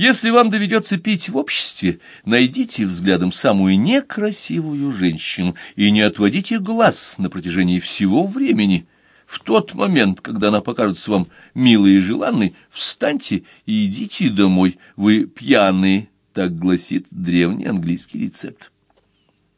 Если вам доведется пить в обществе, найдите взглядом самую некрасивую женщину и не отводите глаз на протяжении всего времени. В тот момент, когда она покажется вам милой и желанной, встаньте и идите домой. Вы пьяные, так гласит древний английский рецепт.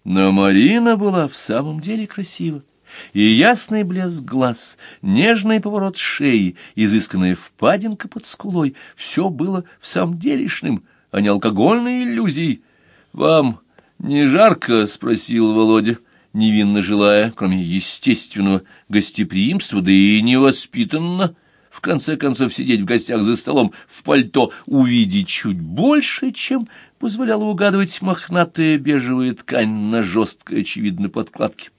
Но Марина была в самом деле красива и ясный блеск глаз, нежный поворот шеи, изысканная впадинка под скулой — все было в самом делешным, а не алкогольной иллюзией. — Вам не жарко? — спросил Володя, невинно желая, кроме естественного гостеприимства, да и невоспитанно, в конце концов сидеть в гостях за столом в пальто, увидеть чуть больше, чем позволяла угадывать мохнатая бежевая ткань на жесткой, очевидно, подкладке.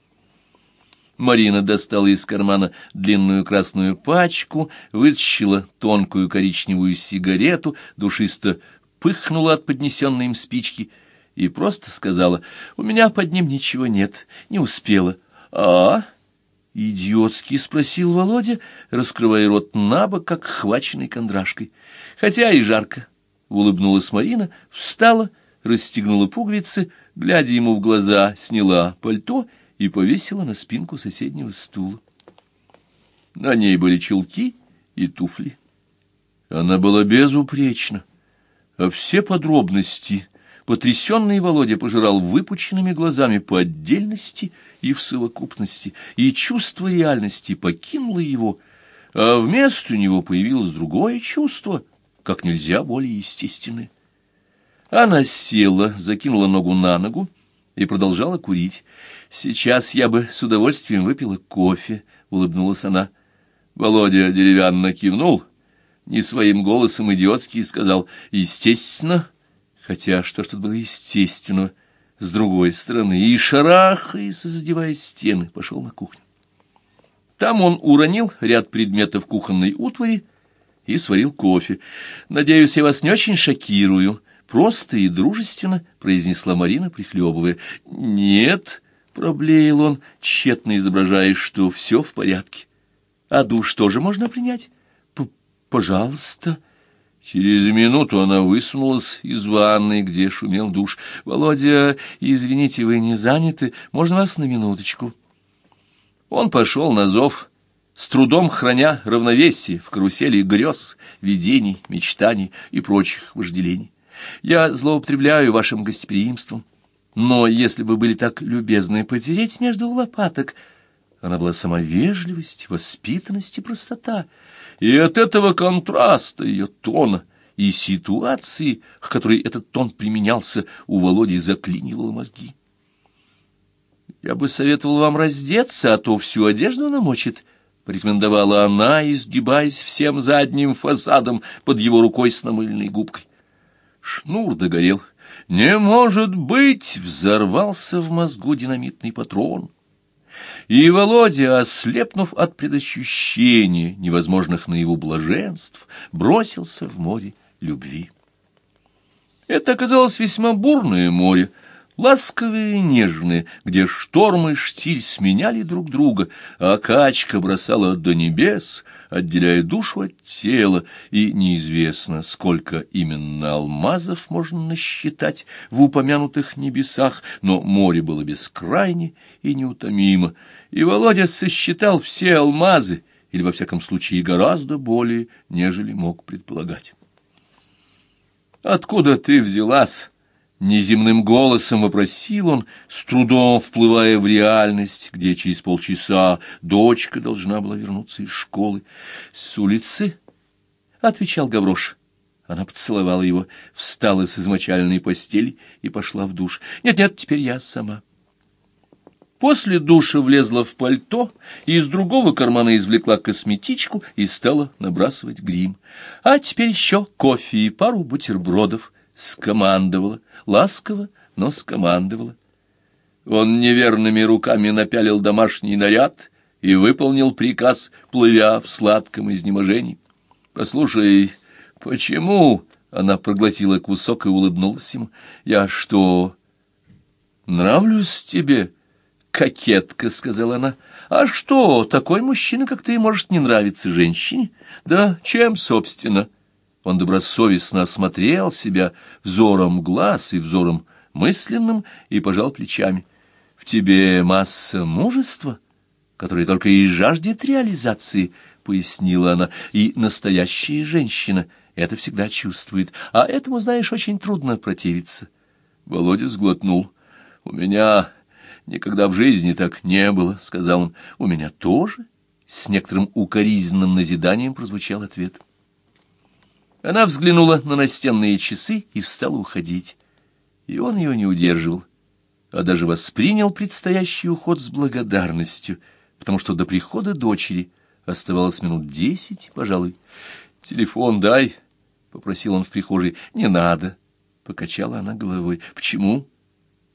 Марина достала из кармана длинную красную пачку, вытащила тонкую коричневую сигарету, душисто пыхнула от поднесенной им спички и просто сказала, «У меня под ним ничего нет, не успела». «А?» — идиотски спросил Володя, раскрывая рот набок, как хваченный кондрашкой. «Хотя и жарко», — улыбнулась Марина, встала, расстегнула пуговицы, глядя ему в глаза, сняла пальто — и повесила на спинку соседнего стула. На ней были чулки и туфли. Она была безупречна, а все подробности потрясенный Володя пожирал выпученными глазами по отдельности и в совокупности, и чувство реальности покинуло его, а вместо него появилось другое чувство, как нельзя более естественное. Она села, закинула ногу на ногу и продолжала курить. «Сейчас я бы с удовольствием выпила кофе», — улыбнулась она. Володя деревянно кивнул, не своим голосом идиотский сказал «Естественно». Хотя что ж тут было естественного? С другой стороны, и шарахаясь, задевая стены, пошел на кухню. Там он уронил ряд предметов кухонной утвари и сварил кофе. «Надеюсь, я вас не очень шокирую», — просто и дружественно произнесла Марина, прихлебывая. «Нет», Проблеял он, тщетно изображая, что все в порядке. А душ тоже можно принять? П Пожалуйста. Через минуту она высунулась из ванной, где шумел душ. «Володя, извините, вы не заняты? Можно вас на минуточку?» Он пошел на зов, с трудом храня равновесие в карусели грез, видений, мечтаний и прочих вожделений. «Я злоупотребляю вашим гостеприимством». Но если бы были так любезны потереть между лопаток... Она была сама вежливость, воспитанность и простота. И от этого контраста ее тона и ситуации, к которой этот тон применялся, у Володи заклинивало мозги. «Я бы советовал вам раздеться, а то всю одежду намочит», — порекомендовала она, изгибаясь всем задним фасадом под его рукой с намыленной губкой. Шнур догорел. «Не может быть!» — взорвался в мозгу динамитный патрон. И Володя, ослепнув от предощущения невозможных на его блаженств, бросился в море любви. Это оказалось весьма бурное море, ласковые и нежные, где шторм и штиль сменяли друг друга, а качка бросала до небес, отделяя душу от тела, и неизвестно, сколько именно алмазов можно насчитать в упомянутых небесах, но море было бескрайне и неутомимо, и Володя сосчитал все алмазы, или, во всяком случае, гораздо более, нежели мог предполагать. «Откуда ты взялась?» Неземным голосом вопросил он, с трудом вплывая в реальность, где через полчаса дочка должна была вернуться из школы. — С улицы? — отвечал Гаврош. Она поцеловала его, встала с измочальной постели и пошла в душ. «Нет-нет, теперь я сама». После душа влезла в пальто, и из другого кармана извлекла косметичку и стала набрасывать грим. «А теперь еще кофе и пару бутербродов», — скомандовала ласково, но скомандовала. Он неверными руками напялил домашний наряд и выполнил приказ, плывя в сладком изнеможении. «Послушай, почему?» — она проглотила кусок и улыбнулась ему. «Я что, нравлюсь тебе?» «Кокетка», — сказала она. «А что, такой мужчина, как ты, может не нравиться женщине?» «Да чем, собственно?» Он добросовестно осмотрел себя взором глаз и взором мысленным и пожал плечами. «В тебе масса мужества, которое только и жаждет реализации», — пояснила она, — «и настоящая женщина это всегда чувствует, а этому, знаешь, очень трудно противиться». Володя сглотнул. «У меня никогда в жизни так не было», — сказал он. «У меня тоже?» С некоторым укоризненным назиданием прозвучал ответ. Она взглянула на настенные часы и встала уходить. И он ее не удерживал, а даже воспринял предстоящий уход с благодарностью, потому что до прихода дочери оставалось минут десять, пожалуй. «Телефон дай», — попросил он в прихожей. «Не надо», — покачала она головой. «Почему?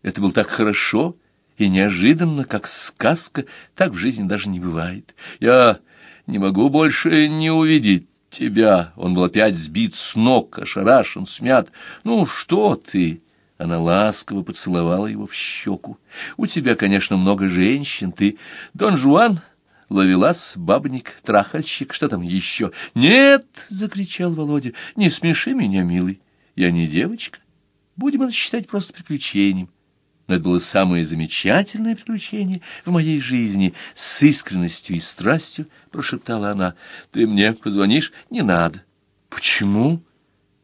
Это было так хорошо и неожиданно, как сказка, так в жизни даже не бывает. Я не могу больше не увидеть тебя. Он был опять сбит с ног, ошарашен, смят. Ну, что ты? Она ласково поцеловала его в щеку. У тебя, конечно, много женщин. Ты Дон Жуан, Ловелас, бабник, трахальщик, что там еще? Нет, закричал Володя, не смеши меня, милый. Я не девочка. Будем это считать просто приключением но это было самое замечательное приключение в моей жизни. С искренностью и страстью прошептала она. «Ты мне позвонишь? Не надо». «Почему?»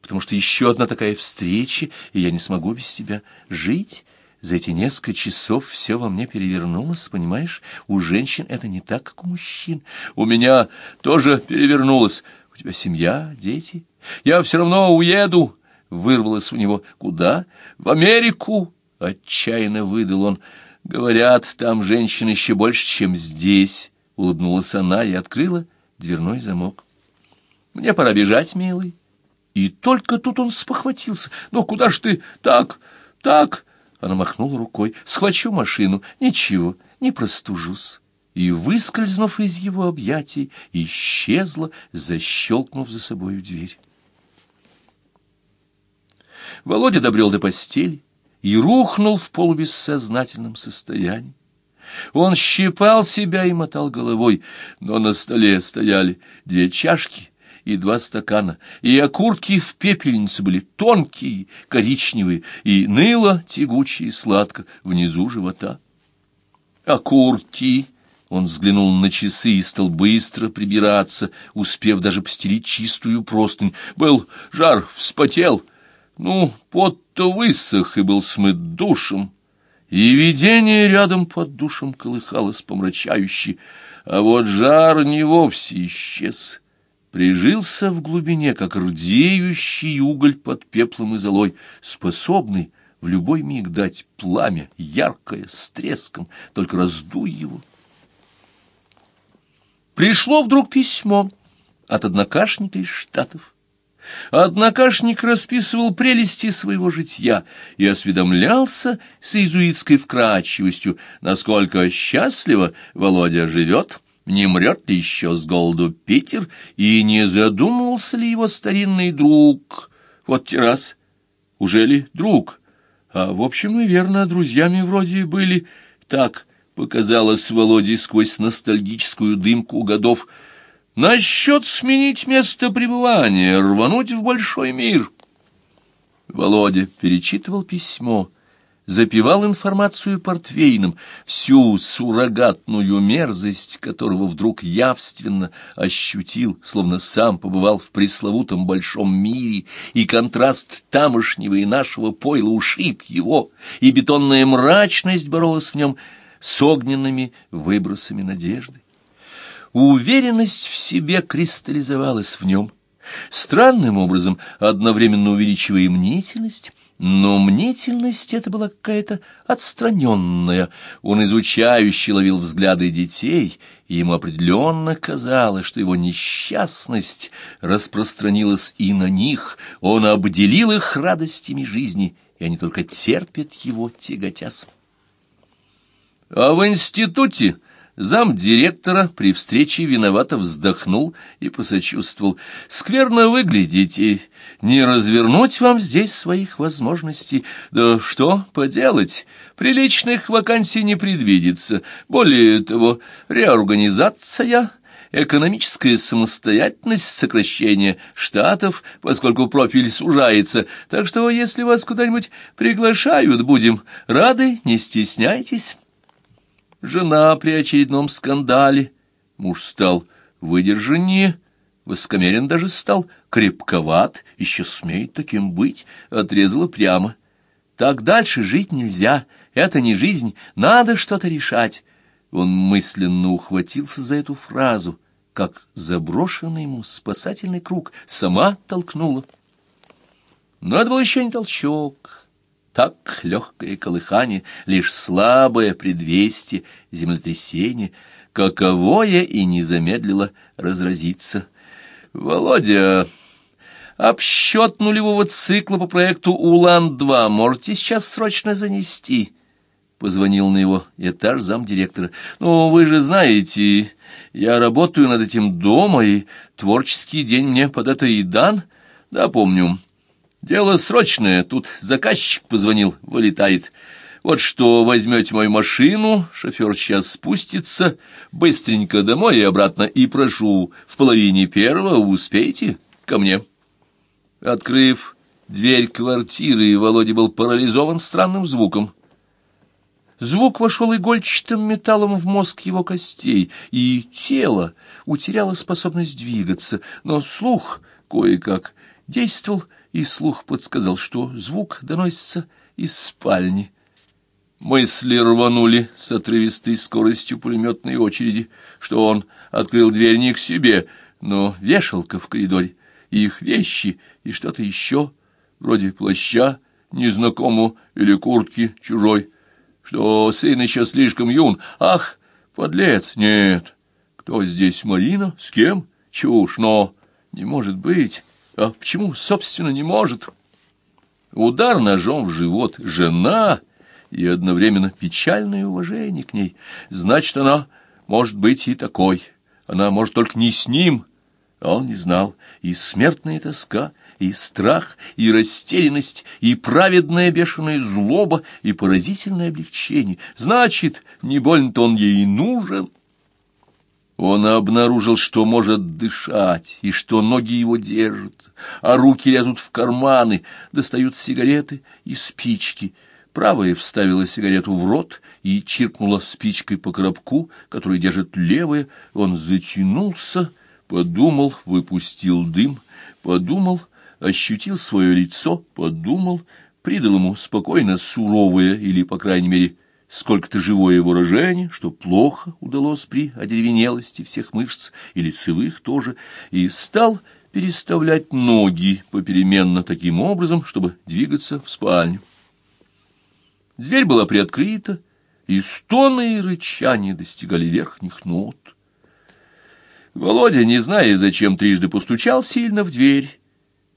«Потому что еще одна такая встреча, и я не смогу без тебя жить». За эти несколько часов все во мне перевернулось, понимаешь? У женщин это не так, как у мужчин. У меня тоже перевернулось. У тебя семья, дети. Я все равно уеду. Вырвалось у него. Куда? В Америку. Отчаянно выдал он. «Говорят, там женщин еще больше, чем здесь», — улыбнулась она и открыла дверной замок. «Мне пора бежать, милый». И только тут он спохватился. «Ну, куда ж ты? Так, так...» Она махнула рукой. «Схвачу машину. Ничего, не простужусь». И, выскользнув из его объятий, исчезла, защелкнув за собою дверь. Володя добрел до постели и рухнул в полубессознательном состоянии. Он щипал себя и мотал головой, но на столе стояли две чашки и два стакана, и окурки в пепельнице были тонкие, коричневые, и ныло тягуче и сладко внизу живота. Окурки! Он взглянул на часы и стал быстро прибираться, успев даже постелить чистую простынь. Был жар, вспотел — ну, пот-то высох и был смыт душем, и видение рядом под душем колыхалось помрачающе, а вот жар не вовсе исчез, прижился в глубине, как рдеющий уголь под пеплом и золой, способный в любой миг дать пламя, яркое, с треском, только раздуй его. Пришло вдруг письмо от однокашника из Штатов. Однокашник расписывал прелести своего житья и осведомлялся с иезуитской вкрадчивостью, насколько счастливо Володя живет, не мрет ли еще с голоду Питер, и не задумывался ли его старинный друг. Вот те раз, уже ли друг? А, в общем, и верно, друзьями вроде были. Так показалось Володе сквозь ностальгическую дымку годов — Насчет сменить место пребывания, рвануть в большой мир. Володя перечитывал письмо, запивал информацию портвейном, всю суррогатную мерзость которого вдруг явственно ощутил, словно сам побывал в пресловутом большом мире, и контраст тамошнего и нашего пойла ушиб его, и бетонная мрачность боролась в нем с огненными выбросами надежды. Уверенность в себе кристаллизовалась в нем, странным образом одновременно увеличивая мнительность, но мнительность эта была какая-то отстраненная. Он изучающе ловил взгляды детей, и ему определенно казалось, что его несчастность распространилась и на них. Он обделил их радостями жизни, и они только терпят его, тяготясь. А в институте Зам директора при встрече виновато вздохнул и посочувствовал. «Скверно выглядите. Не развернуть вам здесь своих возможностей. Да что поделать? Приличных вакансий не предвидится. Более того, реорганизация экономическая самостоятельность, сокращение штатов, поскольку профиль сужается. Так что, если вас куда-нибудь приглашают, будем рады, не стесняйтесь. Жена при очередном скандале. Муж стал выдержаннее, высокомерен даже стал, крепковат, еще смеет таким быть, отрезала прямо. Так дальше жить нельзя, это не жизнь, надо что-то решать. Он мысленно ухватился за эту фразу, как заброшенный ему спасательный круг, сама толкнула. Это был еще не толчок, так легкое колыхание, лишь слабое предвестие землетрясения, каковое и не замедлило разразиться. «Володя, обсчет нулевого цикла по проекту «Улан-2» можете сейчас срочно занести?» Позвонил на его этаж замдиректора. «Ну, вы же знаете, я работаю над этим дома, и творческий день мне под это и дан. Да, помню. Дело срочное, тут заказчик позвонил, вылетает». Вот что, возьмете мою машину, шофер сейчас спустится, быстренько домой и обратно, и прошу, в половине первого успейте ко мне. Открыв дверь квартиры, Володя был парализован странным звуком. Звук вошел игольчатым металлом в мозг его костей, и тело утеряло способность двигаться, но слух кое-как действовал, и слух подсказал, что звук доносится из спальни. Мысли рванули с отрывистой скоростью пулеметной очереди, что он открыл дверь не к себе, но вешалка в коридоре, и их вещи, и что-то еще, вроде плаща, незнакомого или куртки чужой, что сын еще слишком юн. Ах, подлец, нет. Кто здесь, Марина? С кем? Чушь, но не может быть. А почему, собственно, не может? Удар ножом в живот. Жена и одновременно печальное уважение к ней. Значит, она может быть и такой. Она может только не с ним, а он не знал. И смертная тоска, и страх, и растерянность, и праведная бешеная злоба, и поразительное облегчение. Значит, не больно-то он ей нужен. Он обнаружил, что может дышать, и что ноги его держат, а руки лезут в карманы, достают сигареты и спички — Правая вставила сигарету в рот и чиркнула спичкой по коробку, который держит левая. Он затянулся, подумал, выпустил дым, подумал, ощутил свое лицо, подумал, придал ему спокойно суровое или, по крайней мере, сколько-то живое выражение, что плохо удалось при одеревенелости всех мышц и лицевых тоже, и стал переставлять ноги попеременно таким образом, чтобы двигаться в спальню. Дверь была приоткрыта, и стоны и рычания достигали верхних нот. Володя, не зная, зачем трижды постучал сильно в дверь,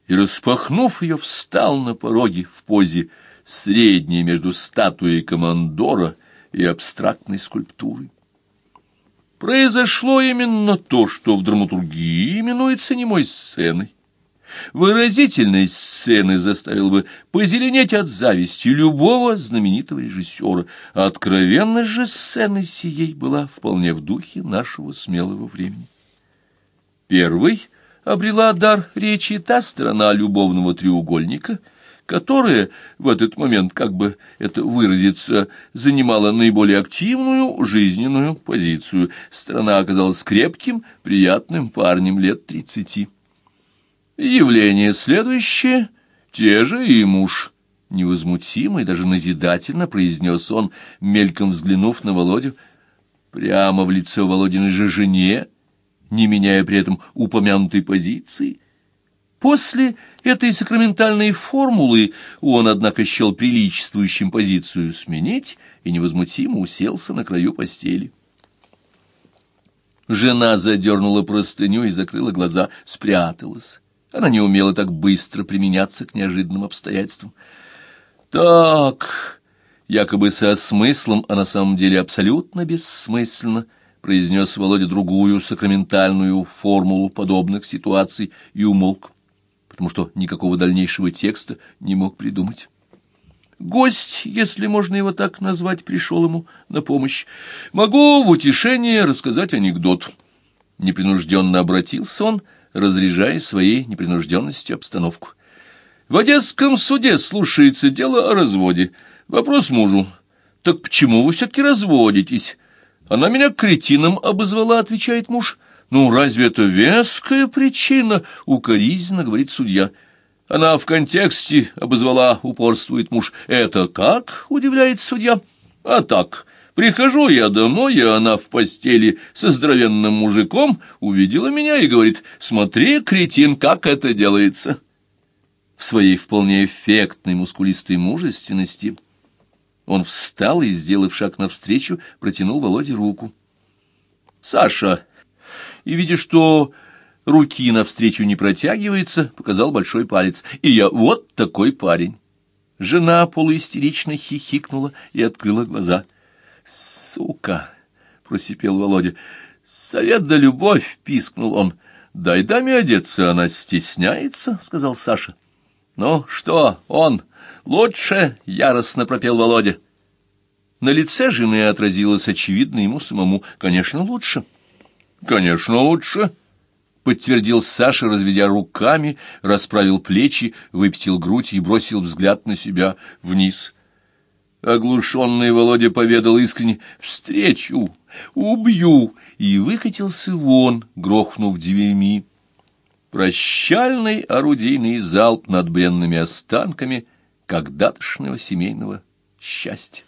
и, распахнув ее, встал на пороге в позе средней между статуей командора и абстрактной скульптурой. Произошло именно то, что в драматургии именуется немой сценой. Выразительность сцены заставила бы позеленеть от зависти любого знаменитого режиссера, откровенность же сцены сией была вполне в духе нашего смелого времени. Первый обрела дар речи та сторона любовного треугольника, которая в этот момент, как бы это выразиться, занимала наиболее активную жизненную позицию. Страна оказалась крепким, приятным парнем лет тридцати. Явление следующее — те же и муж. Невозмутимо и даже назидательно произнес он, мельком взглянув на Володю, прямо в лицо Володиной же жене, не меняя при этом упомянутой позиции. После этой сакраментальной формулы он, однако, счел приличествующим позицию сменить и невозмутимо уселся на краю постели. Жена задернула простыню и закрыла глаза, спряталась. Она не умела так быстро применяться к неожиданным обстоятельствам. «Так, якобы со смыслом, а на самом деле абсолютно бессмысленно», произнес Володя другую сакраментальную формулу подобных ситуаций и умолк, потому что никакого дальнейшего текста не мог придумать. Гость, если можно его так назвать, пришел ему на помощь. «Могу в утешение рассказать анекдот». Непринужденно обратился он, разряжая своей непринужденностью обстановку. В Одесском суде слушается дело о разводе. Вопрос мужу. Так почему вы все-таки разводитесь? Она меня кретином обозвала, отвечает муж. Ну, разве это веская причина? Укоризненно говорит судья. Она в контексте обозвала, упорствует муж. Это как? Удивляет судья. А так, прихожу я домой, и она в постели со здоровенным мужиком увидела меня и говорит, смотри, кретин, как это делается в своей вполне эффектной мускулистой мужественности, он встал и, сделав шаг навстречу, протянул Володе руку. «Саша!» И, видя, что руки навстречу не протягивается, показал большой палец. «И я вот такой парень!» Жена полуистерично хихикнула и открыла глаза. «Сука!» — просипел Володя. «Совет да любовь!» — пискнул он. «Дай даме одеться, она стесняется», — сказал Саша. «Ну что, он лучше?» — яростно пропел Володя. На лице жены отразилось очевидно ему самому. «Конечно, лучше». «Конечно, лучше», — подтвердил Саша, разведя руками, расправил плечи, выпятил грудь и бросил взгляд на себя вниз. Оглушенный Володя поведал искренне «Встречу! Убью!» и выкатился вон, грохнув дверьми. Прощальный орудийный залп над бренными останками когда-тошнего семейного счастья.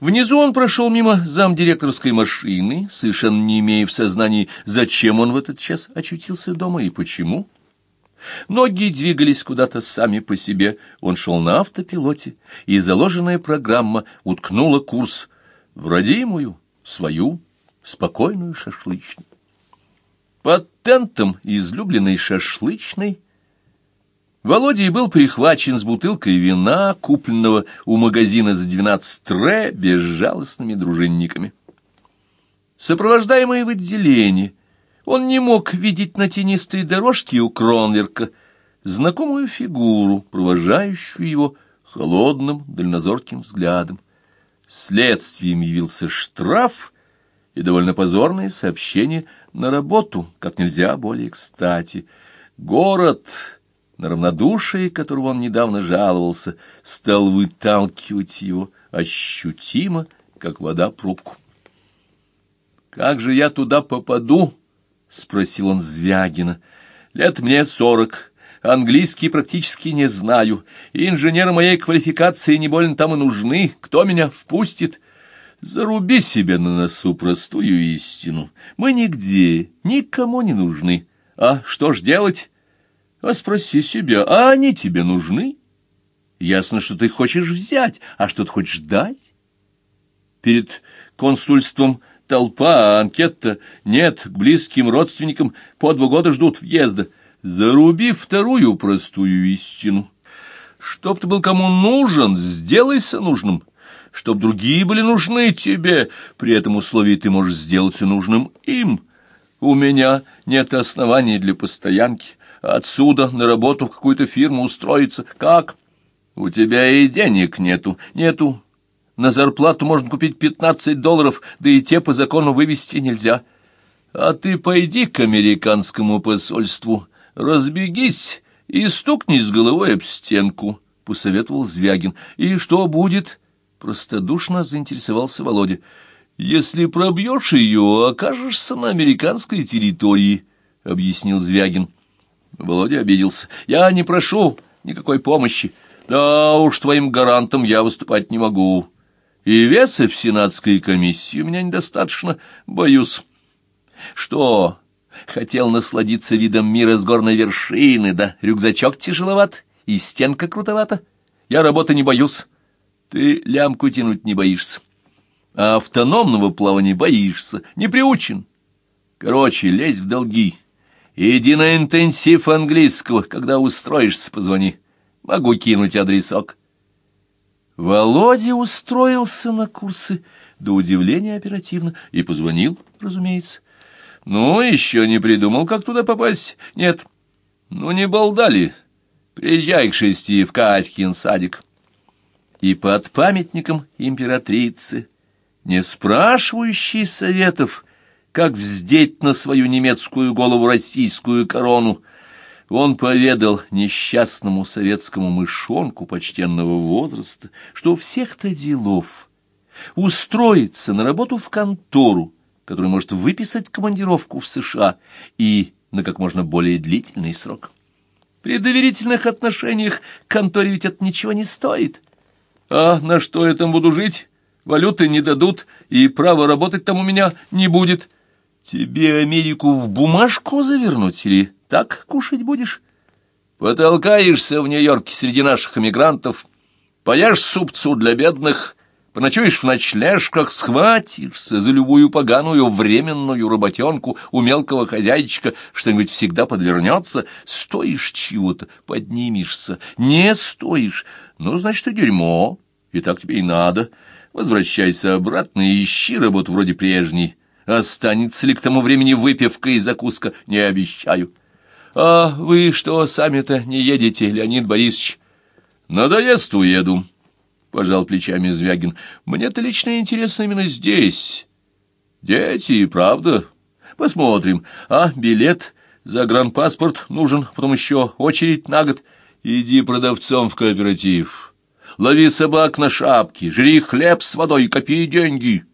Внизу он прошел мимо замдиректорской машины, совершенно не имея в сознании, зачем он в этот час очутился дома и почему. Ноги двигались куда-то сами по себе, он шел на автопилоте, и заложенная программа уткнула курс в родимую, свою, спокойную шашлычную. Под тентом излюбленной шашлычной Володя был прихвачен с бутылкой вина, купленного у магазина за двенадцать тре, безжалостными дружинниками. Сопровождаемый в отделении, он не мог видеть на тенистой дорожке у Кронверка знакомую фигуру, провожающую его холодным дальнозорким взглядом. Следствием явился штраф и довольно позорное сообщение на работу, как нельзя более кстати. Город, на равнодушие которого он недавно жаловался, стал выталкивать его ощутимо, как вода пробку. «Как же я туда попаду?» — спросил он Звягина. «Лет мне сорок». Английский практически не знаю. Инженеры моей квалификации не больно там и нужны. Кто меня впустит? Заруби себе на носу простую истину. Мы нигде, никому не нужны. А что ж делать? А спроси себя, а они тебе нужны? Ясно, что ты хочешь взять, а что ты хочешь дать? Перед консульством толпа, анкета нет, к близким родственникам по два года ждут въезда. Заруби вторую простую истину. Чтоб ты был кому нужен, сделайся нужным чтоб другие были нужны тебе, при этом условии ты можешь сделаться нужным им. У меня нет оснований для постоянки, отсюда на работу в какую-то фирму устроиться. Как? У тебя и денег нету, нету. На зарплату можно купить пятнадцать долларов, да и те по закону вывести нельзя. А ты пойди к американскому посольству, разбегись и стукнись головой об стенку, — посоветовал Звягин. И что будет? — Простодушно заинтересовался Володя. «Если пробьешь ее, окажешься на американской территории», — объяснил Звягин. Володя обиделся. «Я не прошу никакой помощи. Да уж твоим гарантом я выступать не могу. И веса в сенатской комиссии у меня недостаточно, боюсь». «Что, хотел насладиться видом мира с горной вершины, да рюкзачок тяжеловат и стенка крутовата? Я работы не боюсь». Ты лямку тянуть не боишься, а автономного плавания боишься, не приучен. Короче, лезь в долги. Иди на интенсив английского, когда устроишься, позвони. Могу кинуть адресок. Володя устроился на курсы до удивления оперативно и позвонил, разумеется. Ну, еще не придумал, как туда попасть. Нет, ну не балдали. Приезжай к шести в Катькин садик и под памятником императрицы, не спрашивающей советов, как вздеть на свою немецкую голову российскую корону. Он поведал несчастному советскому мышонку почтенного возраста, что всех-то делов устроиться на работу в контору, которая может выписать командировку в США и на как можно более длительный срок. При доверительных отношениях конторе ведь это ничего не стоит. А на что я там буду жить? Валюты не дадут, и право работать там у меня не будет. Тебе Америку в бумажку завернуть или так кушать будешь? Потолкаешься в Нью-Йорке среди наших эмигрантов, поешь супцу для бедных, поночуешь в ночлежках, схватишься за любую поганую временную работенку у мелкого хозяйчика, что-нибудь всегда подвернется, стоишь чего-то, поднимешься, не стоишь, ну, значит, и дерьмо, и так тебе и надо. Возвращайся обратно и ищи работу вроде прежней. Останется ли к тому времени выпивка и закуска, не обещаю. А вы что, сами-то не едете, Леонид Борисович? Надоест, уеду. — пожал плечами Звягин. — Мне-то лично интересно именно здесь. Дети, и правда. Посмотрим. А, билет, загранпаспорт нужен, потом еще очередь на год. Иди продавцом в кооператив. Лови собак на шапки, жри хлеб с водой, копи деньги.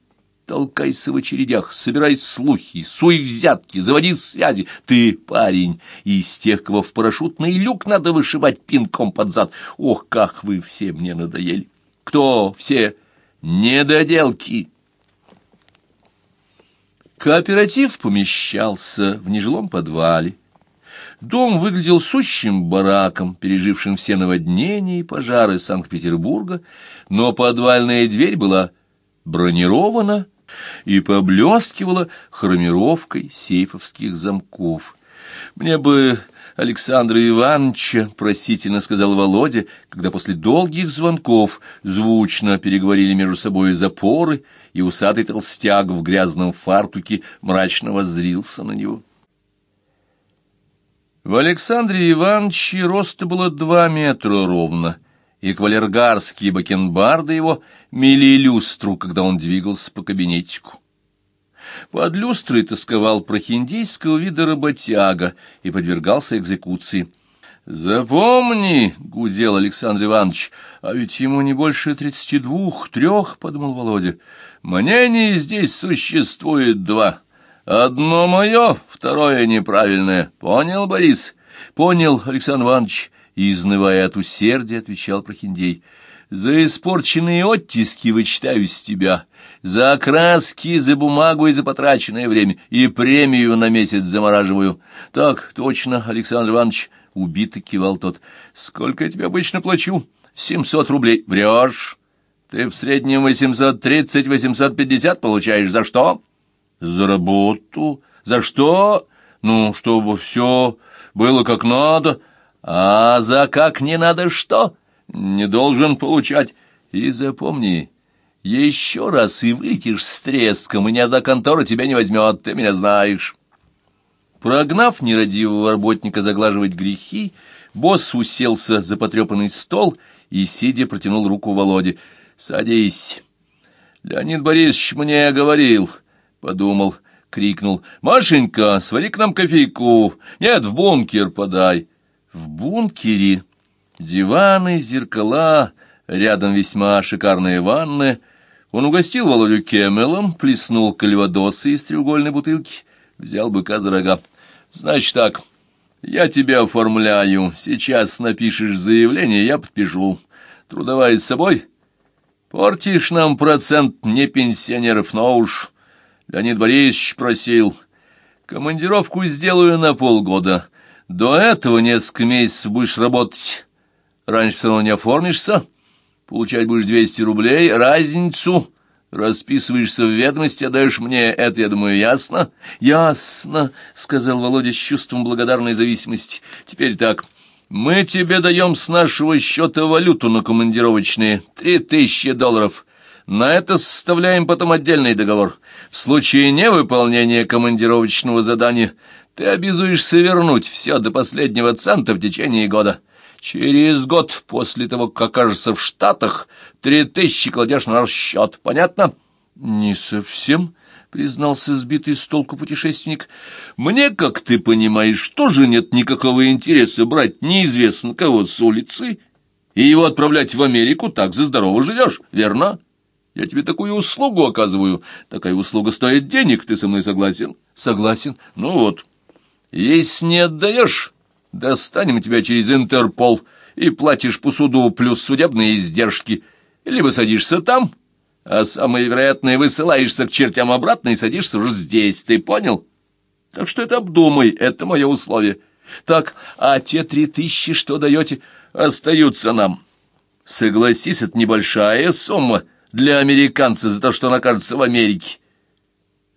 Толкайся в очередях, собирай слухи, суй взятки, заводи связи. Ты парень из тех, кого в парашютный люк надо вышибать пинком под зад. Ох, как вы все мне надоели! Кто все недоделки? Кооператив помещался в нежилом подвале. Дом выглядел сущим бараком, пережившим все наводнения и пожары Санкт-Петербурга, но подвальная дверь была бронирована и поблескивала хромировкой сейфовских замков. Мне бы Александра Ивановича, — просительно сказал Володя, когда после долгих звонков звучно переговорили между собой запоры, и усатый толстяк в грязном фартуке мрачно воззрился на него. В Александре Ивановиче роста было два метра ровно, и кавалергарские бакенбарды его мели люстру, когда он двигался по кабинетику. Под люстрой тосковал прохиндейского вида работяга и подвергался экзекуции. «Запомни», — гудел Александр Иванович, — «а ведь ему не больше тридцати двух, трех», — подумал Володя. «Мнений здесь существует два. Одно мое, второе неправильное. Понял, Борис?» «Понял, Александр Иванович», — изнывая от усердия, отвечал Прохиндей. «За испорченные оттиски вычитаю с тебя» За окраски, за бумагу и за потраченное время. И премию на месяц замораживаю. Так, точно, Александр Иванович, убито кивал тот. Сколько я тебе обычно плачу? Семьсот рублей. Врешь. Ты в среднем восемьсот тридцать, восемьсот пятьдесят получаешь. За что? За работу. За что? Ну, чтобы все было как надо. А за как не надо что? Не должен получать. И запомни, еще раз и вылетишь с треском, и ни одна контора тебя не возьмет, ты меня знаешь. Прогнав нерадивого работника заглаживать грехи, босс уселся за потрепанный стол и, сидя, протянул руку Володе. «Садись». «Леонид Борисович мне говорил», — подумал, крикнул. «Машенька, свари к нам кофейку. Нет, в бункер подай». В бункере диваны, зеркала, рядом весьма шикарная ванная — он угостил Володю кемелом, плеснул кальвадосы из треугольной бутылки, взял быка за рога. «Значит так, я тебя оформляю. Сейчас напишешь заявление, я подпишу. Трудовая с собой? Портишь нам процент не пенсионеров, но уж...» Леонид Борисович просил. «Командировку сделаю на полгода. До этого несколько месяцев будешь работать. Раньше все равно не оформишься». Получать будешь 200 рублей, разницу расписываешься в ведомости, отдаешь мне это, я думаю, ясно? Ясно, сказал Володя с чувством благодарной зависимости. Теперь так, мы тебе даем с нашего счета валюту на командировочные, три тысячи долларов. На это составляем потом отдельный договор. В случае невыполнения командировочного задания ты обязуешься вернуть все до последнего цента в течение года. Через год после того, как окажешься в Штатах, три тысячи кладешь на расчет. Понятно? — Не совсем, — признался сбитый с толку путешественник. «Мне, как ты понимаешь, тоже нет никакого интереса брать неизвестно кого с улицы и его отправлять в Америку, так за здорово живешь, верно? Я тебе такую услугу оказываю. Такая услуга стоит денег, ты со мной согласен?» «Согласен. Ну вот. Если не отдаешь, достанем тебя через Интерпол и платишь по суду плюс судебные издержки. Либо садишься там...» а самое вероятное, высылаешься к чертям обратно и садишься уже здесь, ты понял? Так что это обдумай, это мое условие. Так, а те три тысячи, что даете, остаются нам. Согласись, это небольшая сумма для американца за то, что он окажется в Америке.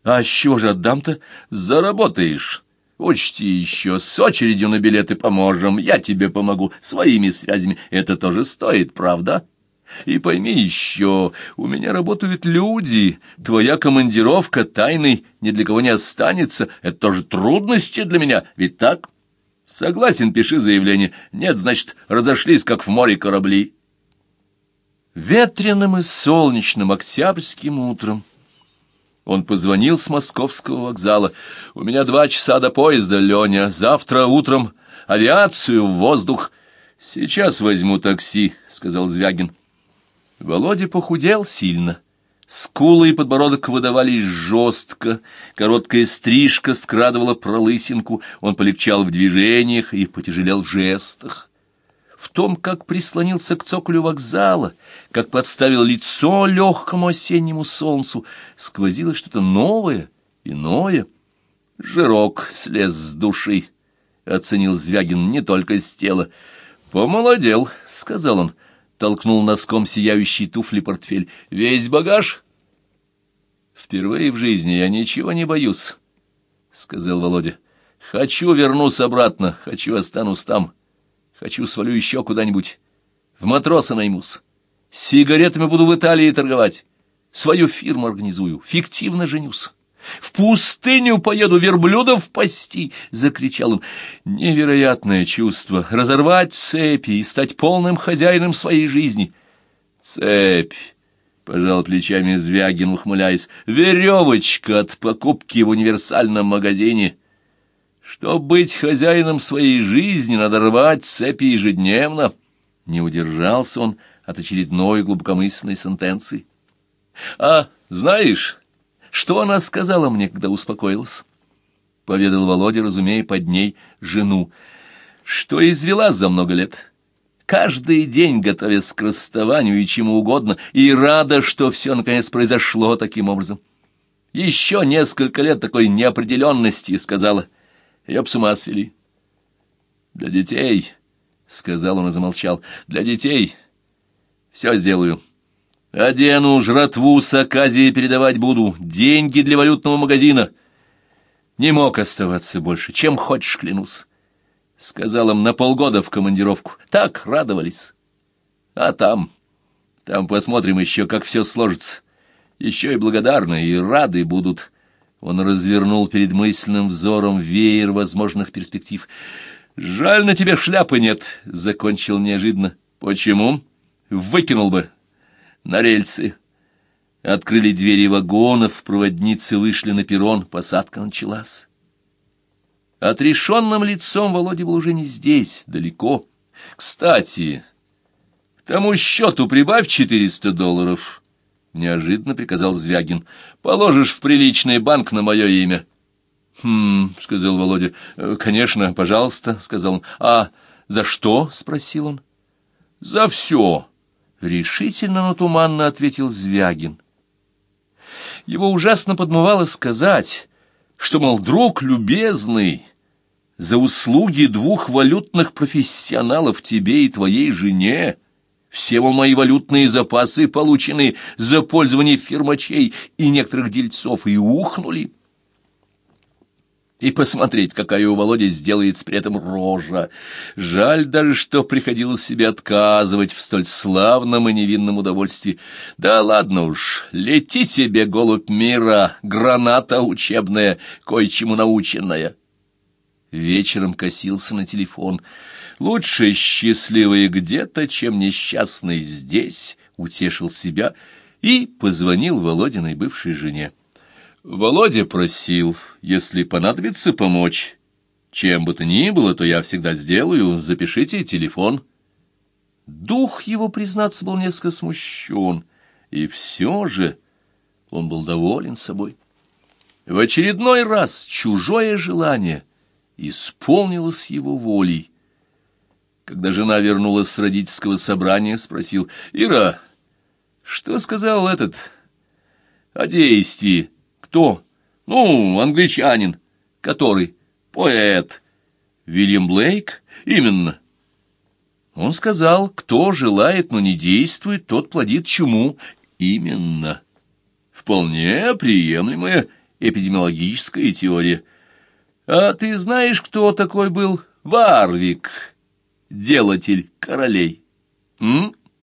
А с чего же отдам-то? Заработаешь. Учти еще, с очередью на билеты поможем, я тебе помогу, своими связями. Это тоже стоит, правда?» И пойми еще, у меня работают люди, твоя командировка тайной ни для кого не останется, это тоже трудности для меня, ведь так? Согласен, пиши заявление. Нет, значит, разошлись, как в море корабли. Ветреным и солнечным октябрьским утром он позвонил с московского вокзала. «У меня два часа до поезда, Леня. Завтра утром авиацию в воздух». «Сейчас возьму такси», — сказал Звягин. Володя похудел сильно. Скулы и подбородок выдавались жестко, короткая стрижка скрадывала пролысинку, он полегчал в движениях и потяжелел в жестах. В том, как прислонился к цоколю вокзала, как подставил лицо легкому осеннему солнцу, сквозило что-то новое, иное. Жирок слез с души, — оценил Звягин не только с тела. «Помолодел», — сказал он, — толкнул носком сияющий туфли портфель. «Весь багаж?» «Впервые в жизни я ничего не боюсь», — сказал Володя. «Хочу вернусь обратно, хочу останусь там, хочу свалю еще куда-нибудь, в матроса наймусь, сигаретами буду в Италии торговать, свою фирму организую, фиктивно женюсь». В пустыню поеду верблюдов пасти!» — закричал он. Невероятное чувство — разорвать цепи и стать полным хозяином своей жизни. «Цепь!» — пожал плечами Звягин, ухмыляясь. «Веревочка от покупки в универсальном магазине!» Чтобы быть хозяином своей жизни, надо рвать цепи ежедневно. Не удержался он от очередной глубокомысленной сентенции. «А, знаешь...» Что она сказала мне, когда успокоилась? Поведал Володя, разумея под ней жену. Что извела за много лет. Каждый день готовясь к расставанию и чему угодно, и рада, что все наконец произошло таким образом. Еще несколько лет такой неопределенности, сказала. Ее б с ума свели. Для детей, — сказал он и замолчал, — для детей все сделаю. Одену, жратву с оказией передавать буду, деньги для валютного магазина. Не мог оставаться больше, чем хочешь, клянусь. Сказал им на полгода в командировку. Так радовались. А там, там посмотрим еще, как все сложится. Еще и благодарны, и рады будут. Он развернул перед мысленным взором веер возможных перспектив. «Жаль, на тебе шляпы нет», — закончил неожиданно. «Почему?» «Выкинул бы, на рельсы. Открыли двери вагонов, проводницы вышли на перрон, посадка началась. Отрешенным лицом Володя был уже не здесь, далеко. Кстати, к тому счету прибавь четыреста долларов, — неожиданно приказал Звягин. — Положишь в приличный банк на мое имя. — Хм, — сказал Володя. «Э, — Конечно, пожалуйста, — сказал он. — А за что? — спросил он. — За все. — решительно, но туманно ответил Звягин. Его ужасно подмывало сказать, что, мол, друг любезный, за услуги двух валютных профессионалов тебе и твоей жене все мол, мои валютные запасы получены за пользование фирмачей и некоторых дельцов и ухнули и посмотреть, какая у Володи сделается при этом рожа. Жаль даже, что приходилось себе отказывать в столь славном и невинном удовольствии. Да ладно уж, лети себе, голубь мира, граната учебная, кое-чему наученная. Вечером косился на телефон. Лучше счастливый где-то, чем несчастный здесь, утешил себя и позвонил Володиной бывшей жене. Володя просил, если понадобится помочь, чем бы то ни было, то я всегда сделаю, запишите телефон. Дух его, признаться, был несколько смущен, и все же он был доволен собой. В очередной раз чужое желание исполнилось его волей. Когда жена вернулась с родительского собрания, спросил, «Ира, что сказал этот о действии? Кто? Ну, англичанин, который поэт. Вильям Блейк? Именно. Он сказал, кто желает, но не действует, тот плодит чуму. Именно. Вполне приемлемая эпидемиологическая теория. А ты знаешь, кто такой был Варвик, делатель королей? М?